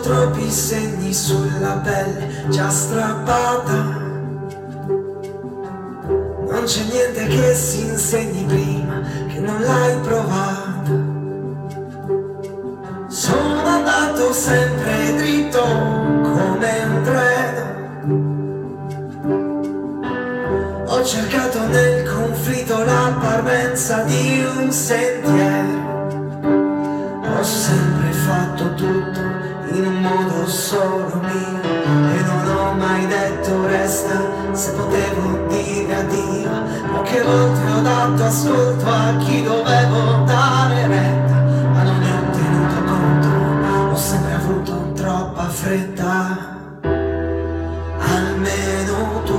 troppi segni sulla pelle già strappata. Non c'è niente che si insegni prima che non l'hai provata. Sono andato sempre dritto come un treno. Ho cercato nel conflitto la parvenza di un sentiero. Ho sempre fatto tutto solo mio e non ho mai detto resta se potevo dire addio. Poche volte ho dato ascolto a chi dovevo dare retta, ma non ne ho tenuto conto, ho sempre avuto troppa fretta. Almeno tu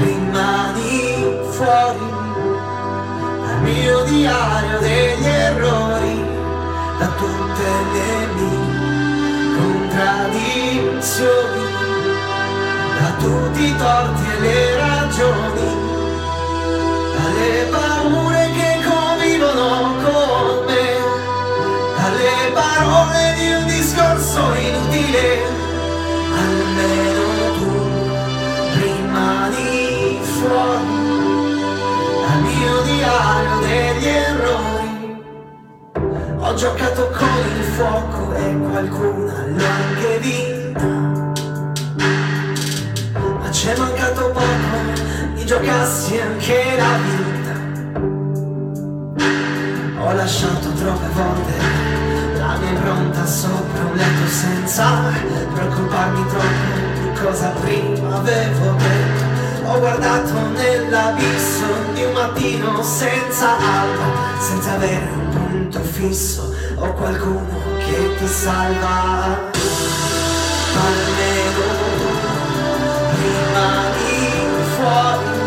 rimani fuori dal mio diario degli errori, da tutte le mie contraddizioni, da tutti i torti e le ragioni, dalle paure che convivono con me, dalle parole di un discorso inutile. Almeno tu rimani fuori dal mio diario degli errori. Ho giocato con il fuoco e qualcuna l'ha anche vinta. Ma c'è mancato poco, mi giocassi anche la vita. Ho lasciato troppe volte la mia impronta sopra un letto senza preoccuparmi troppo di cosa prima avevo detto. Ho guardato nell'abisso di un mattino senza alba, senza avere un punto fisso o qualcuno che ti salva. Almeno rimani fuori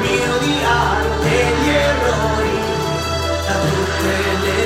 mio diario degli errori, da tutte le